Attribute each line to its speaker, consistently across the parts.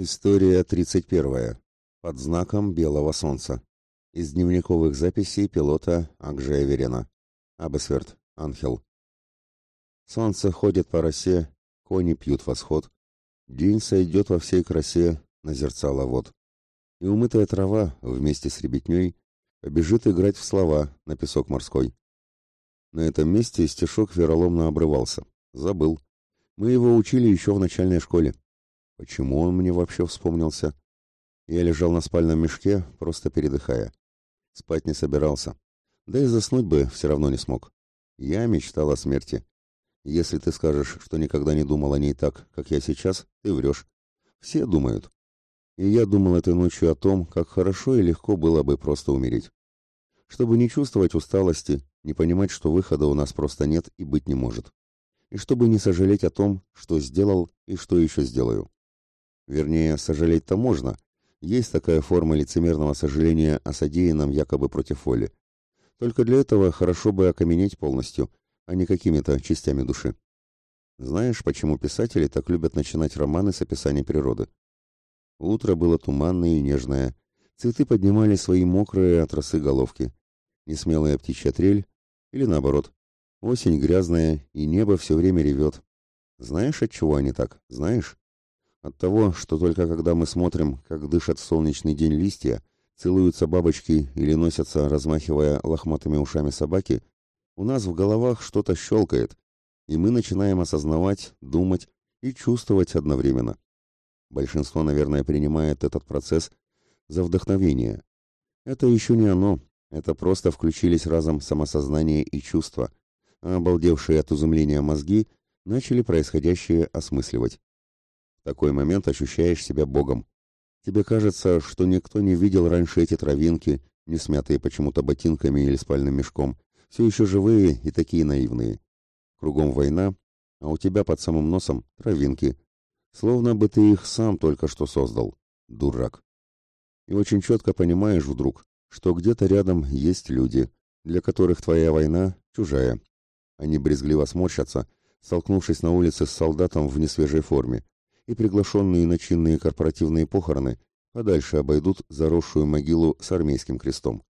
Speaker 1: История 31. Под знаком белого солнца. Из дневниковых записей пилота Акжея Верена. Абесверт. Анхел. Солнце ходит по росе, кони пьют восход. День сойдет во всей красе, назерцала вод. И умытая трава вместе с ребятней побежит играть в слова на песок морской. На этом месте стишок вероломно обрывался. Забыл. Мы его учили еще в начальной школе. Почему он мне вообще вспомнился? Я лежал на спальном мешке, просто передыхая. Спать не собирался. Да и заснуть бы все равно не смог. Я мечтал о смерти. Если ты скажешь, что никогда не думал о ней так, как я сейчас, ты врешь. Все думают. И я думал этой ночью о том, как хорошо и легко было бы просто умереть. Чтобы не чувствовать усталости, не понимать, что выхода у нас просто нет и быть не может. И чтобы не сожалеть о том, что сделал и что еще сделаю. Вернее, сожалеть-то можно. Есть такая форма лицемерного сожаления о содеянном якобы против воли. Только для этого хорошо бы окаменеть полностью, а не какими-то частями души. Знаешь, почему писатели так любят начинать романы с описания природы? Утро было туманное и нежное. Цветы поднимали свои мокрые от росы головки. Несмелая птичья трель, или наоборот. Осень грязная, и небо все время ревет. Знаешь, от чего они так? Знаешь? От того, что только когда мы смотрим, как дышат в солнечный день листья, целуются бабочки или носятся, размахивая лохматыми ушами собаки, у нас в головах что-то щелкает, и мы начинаем осознавать, думать и чувствовать одновременно. Большинство, наверное, принимает этот процесс за вдохновение. Это еще не оно, это просто включились разом самосознание и чувства, а обалдевшие от изумления мозги начали происходящее осмысливать такой момент ощущаешь себя богом. Тебе кажется, что никто не видел раньше эти травинки, не смятые почему-то ботинками или спальным мешком, все еще живые и такие наивные. Кругом война, а у тебя под самым носом травинки, словно бы ты их сам только что создал. Дурак. И очень четко понимаешь вдруг, что где-то рядом есть люди, для которых твоя война чужая. Они брезгливо сморщатся, столкнувшись на улице с солдатом в несвежей форме, и приглашенные на чинные корпоративные похороны подальше обойдут заросшую могилу с армейским крестом.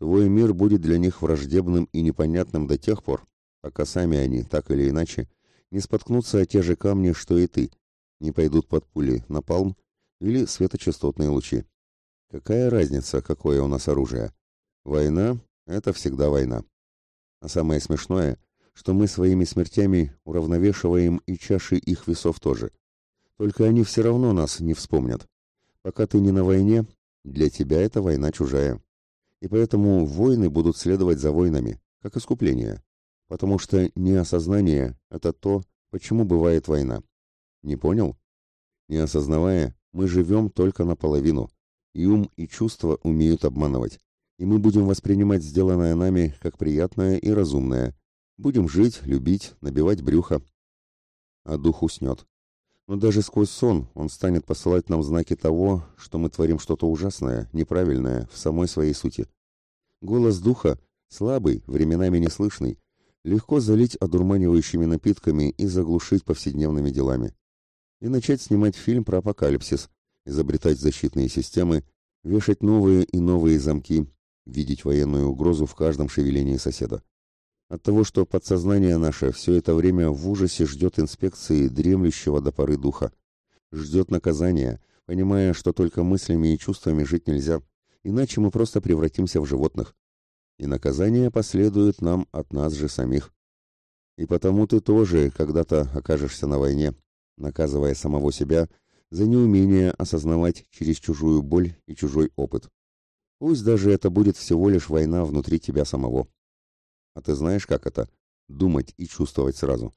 Speaker 1: Твой мир будет для них враждебным и непонятным до тех пор, пока сами они, так или иначе, не споткнутся о те же камни, что и ты, не пойдут под пули на палм или светочастотные лучи. Какая разница, какое у нас оружие? Война — это всегда война. А самое смешное, что мы своими смертями уравновешиваем и чаши их весов тоже. Только они все равно нас не вспомнят. Пока ты не на войне, для тебя эта война чужая. И поэтому войны будут следовать за войнами, как искупление. Потому что неосознание – это то, почему бывает война. Не понял? Не осознавая, мы живем только наполовину. И ум, и чувства умеют обманывать. И мы будем воспринимать сделанное нами как приятное и разумное. Будем жить, любить, набивать брюхо. А дух уснет. Но даже сквозь сон он станет посылать нам знаки того, что мы творим что-то ужасное, неправильное в самой своей сути. Голос духа, слабый, временами неслышный, легко залить одурманивающими напитками и заглушить повседневными делами. И начать снимать фильм про апокалипсис, изобретать защитные системы, вешать новые и новые замки, видеть военную угрозу в каждом шевелении соседа. От того, что подсознание наше все это время в ужасе ждет инспекции дремлющего до поры духа. Ждет наказания, понимая, что только мыслями и чувствами жить нельзя, иначе мы просто превратимся в животных. И наказание последует нам от нас же самих. И потому ты тоже когда-то окажешься на войне, наказывая самого себя за неумение осознавать через чужую боль и чужой опыт. Пусть даже это будет всего лишь война внутри тебя самого. А ты знаешь, как это? Думать и чувствовать сразу.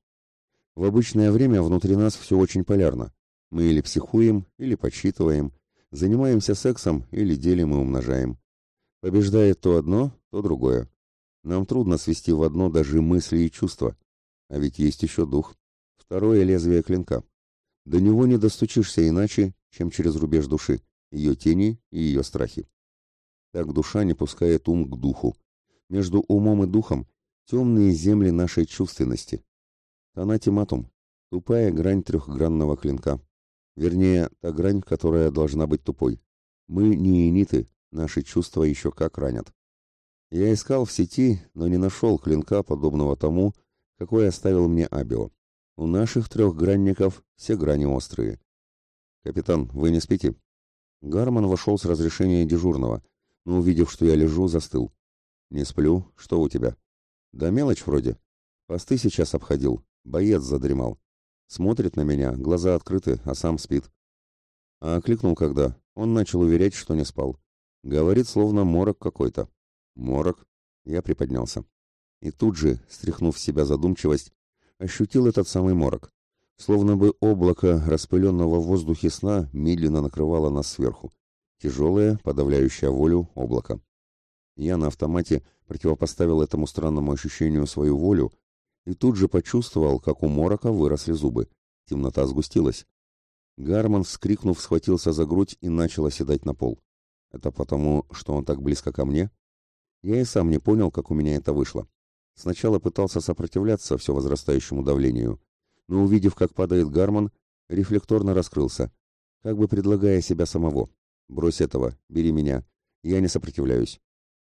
Speaker 1: В обычное время внутри нас все очень полярно. Мы или психуем, или подсчитываем, занимаемся сексом или делим и умножаем. Побеждает то одно, то другое. Нам трудно свести в одно даже мысли и чувства. А ведь есть еще дух. Второе лезвие клинка. До него не достучишься иначе, чем через рубеж души, ее тени и ее страхи. Так душа не пускает ум к духу, между умом и духом темные земли нашей чувственности. Танатиматум, тупая грань трехгранного клинка. Вернее, та грань, которая должна быть тупой. Мы не иниты, наши чувства еще как ранят. Я искал в сети, но не нашел клинка, подобного тому, какой оставил мне Абио. У наших трехгранников все грани острые. «Капитан, вы не спите?» Гарман вошел с разрешения дежурного, но, увидев, что я лежу, застыл. «Не сплю. Что у тебя?» «Да мелочь вроде. Посты сейчас обходил. Боец задремал. Смотрит на меня, глаза открыты, а сам спит. А окликнул когда, он начал уверять, что не спал. Говорит, словно морок какой-то. Морок. Я приподнялся. И тут же, стряхнув с себя задумчивость, ощутил этот самый морок. Словно бы облако распыленного в воздухе сна медленно накрывало нас сверху. Тяжелое, подавляющее волю облако. Я на автомате противопоставил этому странному ощущению свою волю и тут же почувствовал, как у морока выросли зубы. Темнота сгустилась. Гарман, вскрикнув, схватился за грудь и начал оседать на пол. Это потому, что он так близко ко мне? Я и сам не понял, как у меня это вышло. Сначала пытался сопротивляться все возрастающему давлению, но увидев, как падает Гарман, рефлекторно раскрылся, как бы предлагая себя самого. «Брось этого, бери меня. Я не сопротивляюсь».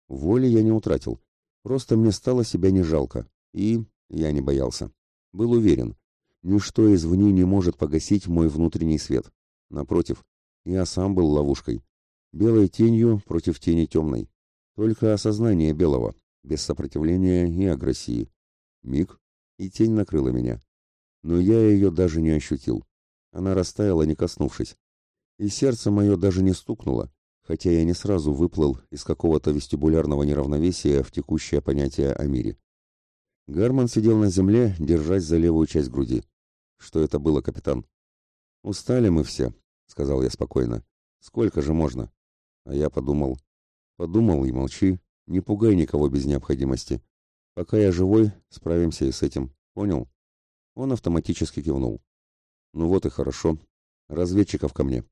Speaker 1: Воли я не утратил. Просто мне стало себя не жалко. И я не боялся. Был уверен. Ничто извне не может погасить мой внутренний свет. Напротив, я сам был ловушкой. Белой тенью против тени темной. Только осознание белого, без сопротивления и агрессии. Миг, и тень накрыла меня. Но я ее даже не ощутил. Она растаяла, не коснувшись. И сердце мое даже не стукнуло, хотя я не сразу выплыл из какого-то вестибулярного неравновесия в текущее понятие о мире. Гарман сидел на земле, держась за левую часть груди. Что это было, капитан? Устали мы все, сказал я спокойно. Сколько же можно? А я подумал. Подумал и молчи. Не пугай никого без необходимости. Пока я живой, справимся и с этим. Понял? Он автоматически кивнул. Ну вот и хорошо. Разведчиков ко мне.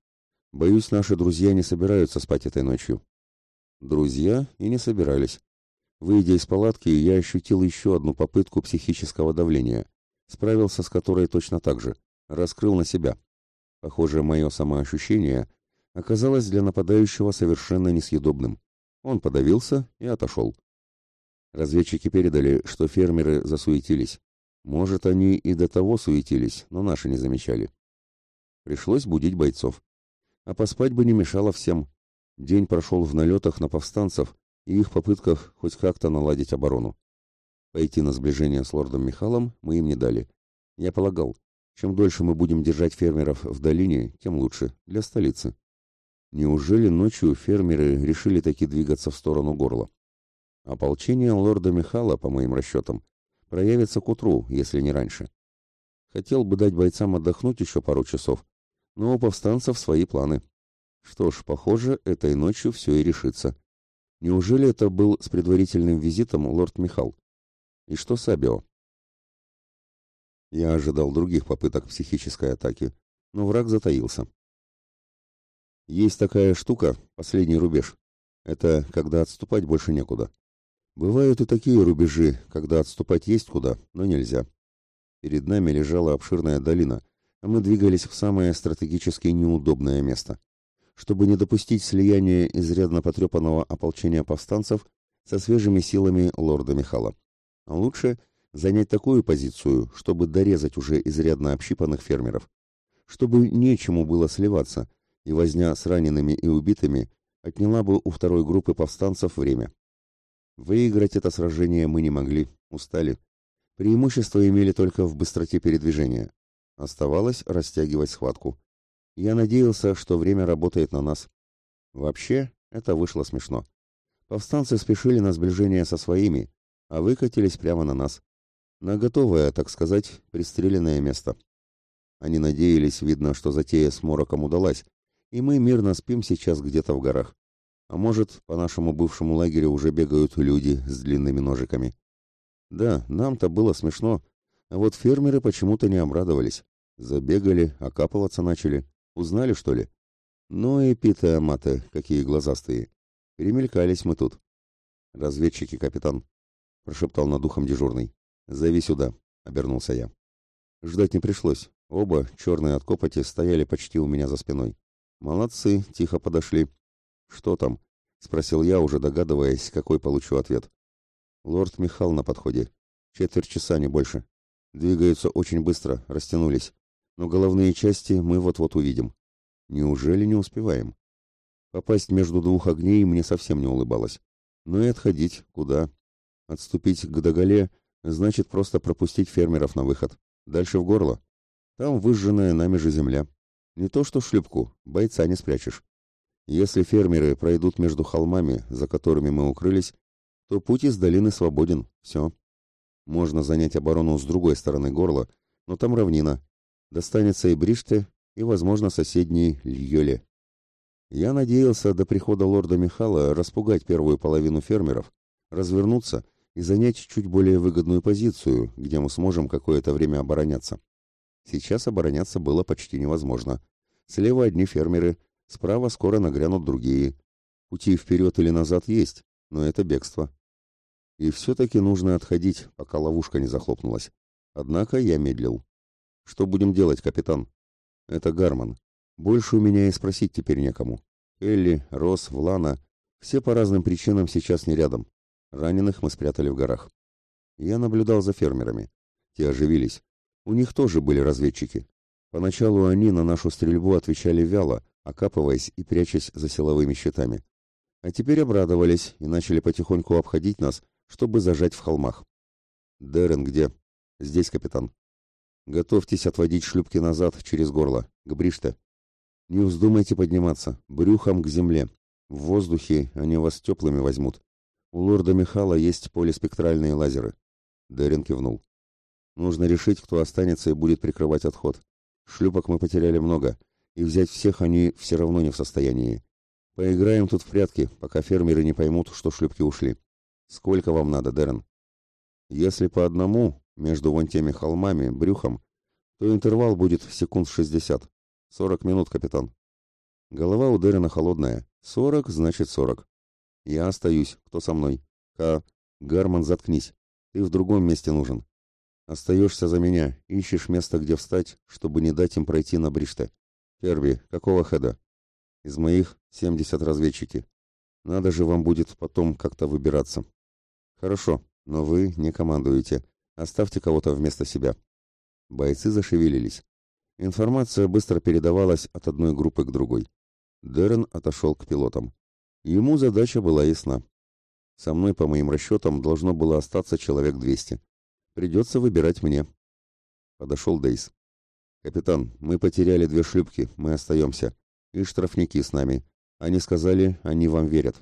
Speaker 1: Боюсь, наши друзья не собираются спать этой ночью. Друзья и не собирались. Выйдя из палатки, я ощутил еще одну попытку психического давления, справился с которой точно так же, раскрыл на себя. Похоже, мое самоощущение оказалось для нападающего совершенно несъедобным. Он подавился и отошел. Разведчики передали, что фермеры засуетились. Может, они и до того суетились, но наши не замечали. Пришлось будить бойцов. А поспать бы не мешало всем. День прошел в налетах на повстанцев, и их попытках хоть как-то наладить оборону. Пойти на сближение с лордом Михалом мы им не дали. Я полагал, чем дольше мы будем держать фермеров в долине, тем лучше для столицы. Неужели ночью фермеры решили таки двигаться в сторону горла? Ополчение лорда Михала, по моим расчетам, проявится к утру, если не раньше. Хотел бы дать бойцам отдохнуть еще пару часов, но у повстанцев свои планы. Что ж, похоже, этой ночью все и решится. Неужели это был с предварительным визитом лорд Михал? И что с? Я ожидал других попыток психической атаки, но враг затаился. Есть такая штука, последний рубеж. Это когда отступать больше некуда. Бывают и такие рубежи, когда отступать есть куда, но нельзя. Перед нами лежала обширная долина, мы двигались в самое стратегически неудобное место чтобы не допустить слияния изрядно потрепанного ополчения повстанцев со свежими силами лорда Михала. А лучше занять такую позицию, чтобы дорезать уже изрядно общипанных фермеров, чтобы нечему было сливаться, и возня с ранеными и убитыми отняла бы у второй группы повстанцев время. Выиграть это сражение мы не могли, устали. Преимущество имели только в быстроте передвижения. Оставалось растягивать схватку. Я надеялся, что время работает на нас. Вообще, это вышло смешно. Повстанцы спешили на сближение со своими, а выкатились прямо на нас. На готовое, так сказать, пристреленное место. Они надеялись, видно, что затея с Мороком удалась, и мы мирно спим сейчас где-то в горах. А может, по нашему бывшему лагерю уже бегают люди с длинными ножиками. Да, нам-то было смешно, а вот фермеры почему-то не обрадовались. Забегали, окапываться начали. Узнали, что ли? Ну и питая маты, какие глазастые. Перемелькались мы тут. Разведчики, капитан, прошептал над ухом дежурный. Зови сюда, обернулся я. Ждать не пришлось. Оба, черные от копоти, стояли почти у меня за спиной. «Молодцы, тихо подошли». «Что там?» — спросил я, уже догадываясь, какой получу ответ. «Лорд Михал на подходе. Четверть часа, не больше. Двигаются очень быстро, растянулись. Но головные части мы вот-вот увидим. Неужели не успеваем?» Попасть между двух огней мне совсем не улыбалось. Но и отходить куда? Отступить к доголе значит просто пропустить фермеров на выход. Дальше в горло. Там выжженная нами же земля. Не то что шлюпку, бойца не спрячешь. Если фермеры пройдут между холмами, за которыми мы укрылись, то путь из долины свободен. Все. Можно занять оборону с другой стороны горла, но там равнина. Достанется и Бриште, и, возможно, соседний Льёле. Я надеялся до прихода лорда Михала распугать первую половину фермеров, развернуться и занять чуть более выгодную позицию, где мы сможем какое-то время обороняться. Сейчас обороняться было почти невозможно. Слева одни фермеры, справа скоро нагрянут другие. Пути вперед или назад есть, но это бегство. И все-таки нужно отходить, пока ловушка не захлопнулась. Однако я медлил. «Что будем делать, капитан?» «Это Гарман. Больше у меня и спросить теперь некому. Элли, Рос, Влана — все по разным причинам сейчас не рядом. Раненых мы спрятали в горах. Я наблюдал за фермерами. Те оживились. У них тоже были разведчики. Поначалу они на нашу стрельбу отвечали вяло, окапываясь и прячась за силовыми щитами. А теперь обрадовались и начали потихоньку обходить нас, чтобы зажать в холмах. «Дерен где?» «Здесь, капитан». «Готовьтесь отводить шлюпки назад, через горло, к Бриште. Не вздумайте подниматься, брюхом к земле. В воздухе они вас теплыми возьмут. У лорда Михала есть полиспектральные лазеры. Дерин кивнул. Нужно решить, кто останется и будет прикрывать отход. Шлюпок мы потеряли много, и взять всех они все равно не в состоянии. Поиграем тут в прятки, пока фермеры не поймут, что шлюпки ушли. Сколько вам надо, Дерен? Если по одному, между вон теми холмами, брюхом, то интервал будет секунд шестьдесят. Сорок минут, капитан. Голова у Дерена холодная. Сорок значит сорок. Я остаюсь. Кто со мной? К. Гарман, заткнись. Ты в другом месте нужен. Остаешься за меня, ищешь место, где встать, чтобы не дать им пройти на Бриште. Керби, какого хеда? Из моих семьдесят разведчики. Надо же вам будет потом как-то выбираться. Хорошо, но вы не командуете. Оставьте кого-то вместо себя. Бойцы зашевелились. Информация быстро передавалась от одной группы к другой. Дерен отошел к пилотам. Ему задача была ясна. Со мной, по моим расчетам, должно было остаться человек 200. Придется выбирать мне. Подошел Дейс. «Капитан, мы потеряли две шлюпки, мы остаемся. И штрафники с нами. Они сказали, они вам верят.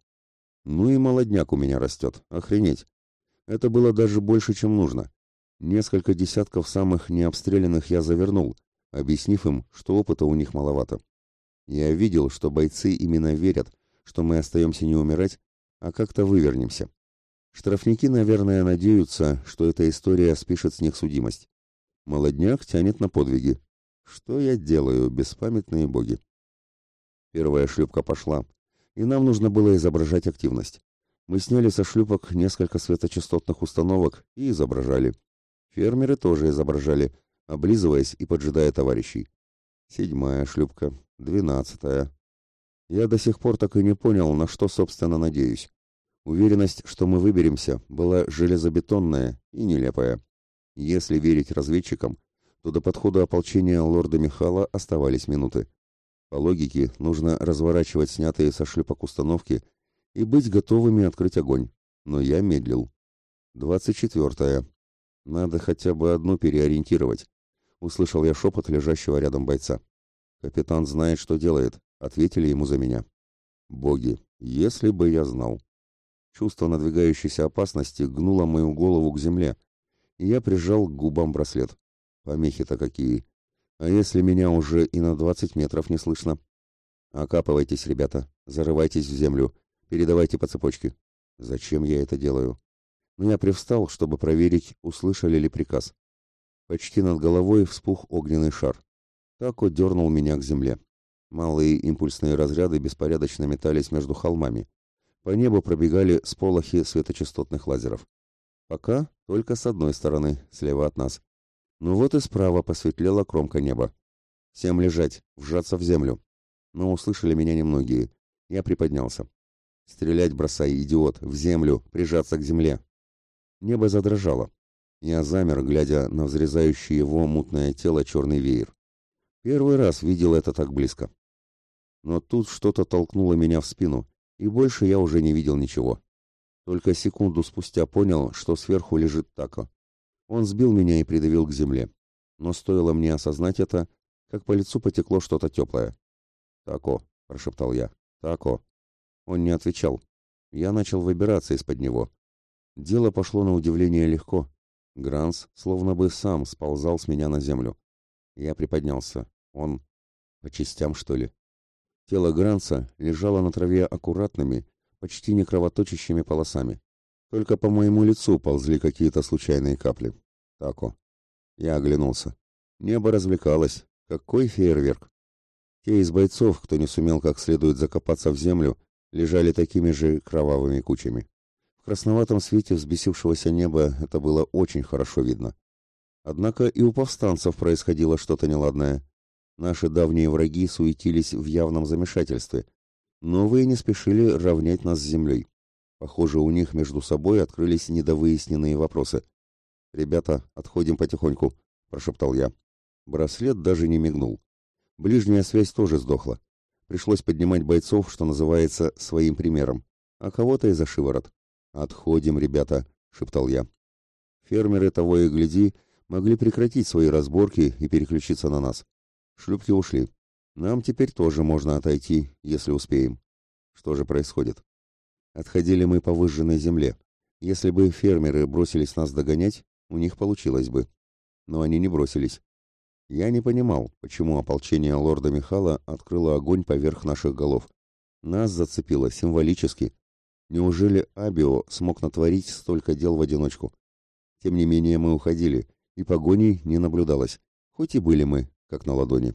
Speaker 1: Ну и молодняк у меня растет. Охренеть. Это было даже больше, чем нужно. Несколько десятков самых необстрелянных я завернул, объяснив им, что опыта у них маловато. Я видел, что бойцы именно верят, что мы остаемся не умирать, а как-то вывернемся. Штрафники, наверное, надеются, что эта история спишет с них судимость. Молодняк тянет на подвиги. Что я делаю, беспамятные боги? Первая шлюпка пошла, и нам нужно было изображать активность. Мы сняли со шлюпок несколько светочастотных установок и изображали. Фермеры тоже изображали, облизываясь и поджидая товарищей. Седьмая шлюпка, двенадцатая, я до сих пор так и не понял, на что, собственно, надеюсь. Уверенность, что мы выберемся, была железобетонная и нелепая. Если верить разведчикам, то до подхода ополчения лорда Михала оставались минуты. По логике, нужно разворачивать снятые со шлюпок установки и быть готовыми открыть огонь. Но я медлил. Двадцать четвертая. Надо хотя бы одну переориентировать. Услышал я шепот лежащего рядом бойца. Капитан знает, что делает ответили ему за меня. Боги, если бы я знал. Чувство надвигающейся опасности гнуло мою голову к земле, и я прижал к губам браслет. Помехи-то какие. А если меня уже и на двадцать метров не слышно? Окапывайтесь, ребята, зарывайтесь в землю, передавайте по цепочке. Зачем я это делаю? Но я привстал, чтобы проверить, услышали ли приказ. Почти над головой вспух огненный шар. Так вот дернул меня к земле. Малые импульсные разряды беспорядочно метались между холмами. По небу пробегали сполохи светочастотных лазеров. Пока только с одной стороны, слева от нас. Ну вот и справа посветлела кромка неба. Всем лежать, вжаться в землю. Но услышали меня немногие. Я приподнялся. Стрелять бросай, идиот, в землю, прижаться к земле. Небо задрожало. Я замер, глядя на взрезающее его мутное тело черный веер. Первый раз видел это так близко. Но тут что-то толкнуло меня в спину, и больше я уже не видел ничего. Только секунду спустя понял, что сверху лежит Тако. Он сбил меня и придавил к земле. Но стоило мне осознать это, как по лицу потекло что-то теплое. «Тако», — прошептал я, — «Тако». Он не отвечал. Я начал выбираться из-под него. Дело пошло на удивление легко. Гранс словно бы сам сползал с меня на землю. Я приподнялся. Он... По частям, что ли? Тело Гранса лежало на траве аккуратными, почти не кровоточащими полосами. Только по моему лицу ползли какие-то случайные капли. Тако. Я оглянулся. Небо развлекалось. Какой фейерверк! Те из бойцов, кто не сумел как следует закопаться в землю, лежали такими же кровавыми кучами. В красноватом свете взбесившегося неба это было очень хорошо видно. Однако и у повстанцев происходило что-то неладное. Наши давние враги суетились в явном замешательстве, Новые не спешили равнять нас с землей. Похоже, у них между собой открылись недовыясненные вопросы. «Ребята, отходим потихоньку», — прошептал я. Браслет даже не мигнул. Ближняя связь тоже сдохла. Пришлось поднимать бойцов, что называется, своим примером, а кого-то и за шиворот. «Отходим, ребята», — шептал я. Фермеры того и гляди могли прекратить свои разборки и переключиться на нас. Шлюпки ушли. Нам теперь тоже можно отойти, если успеем. Что же происходит? Отходили мы по выжженной земле. Если бы фермеры бросились нас догонять, у них получилось бы. Но они не бросились. Я не понимал, почему ополчение лорда Михала открыло огонь поверх наших голов. Нас зацепило символически. Неужели Абио смог натворить столько дел в одиночку? Тем не менее мы уходили, и погоней не наблюдалось, хоть и были мы, как на ладони.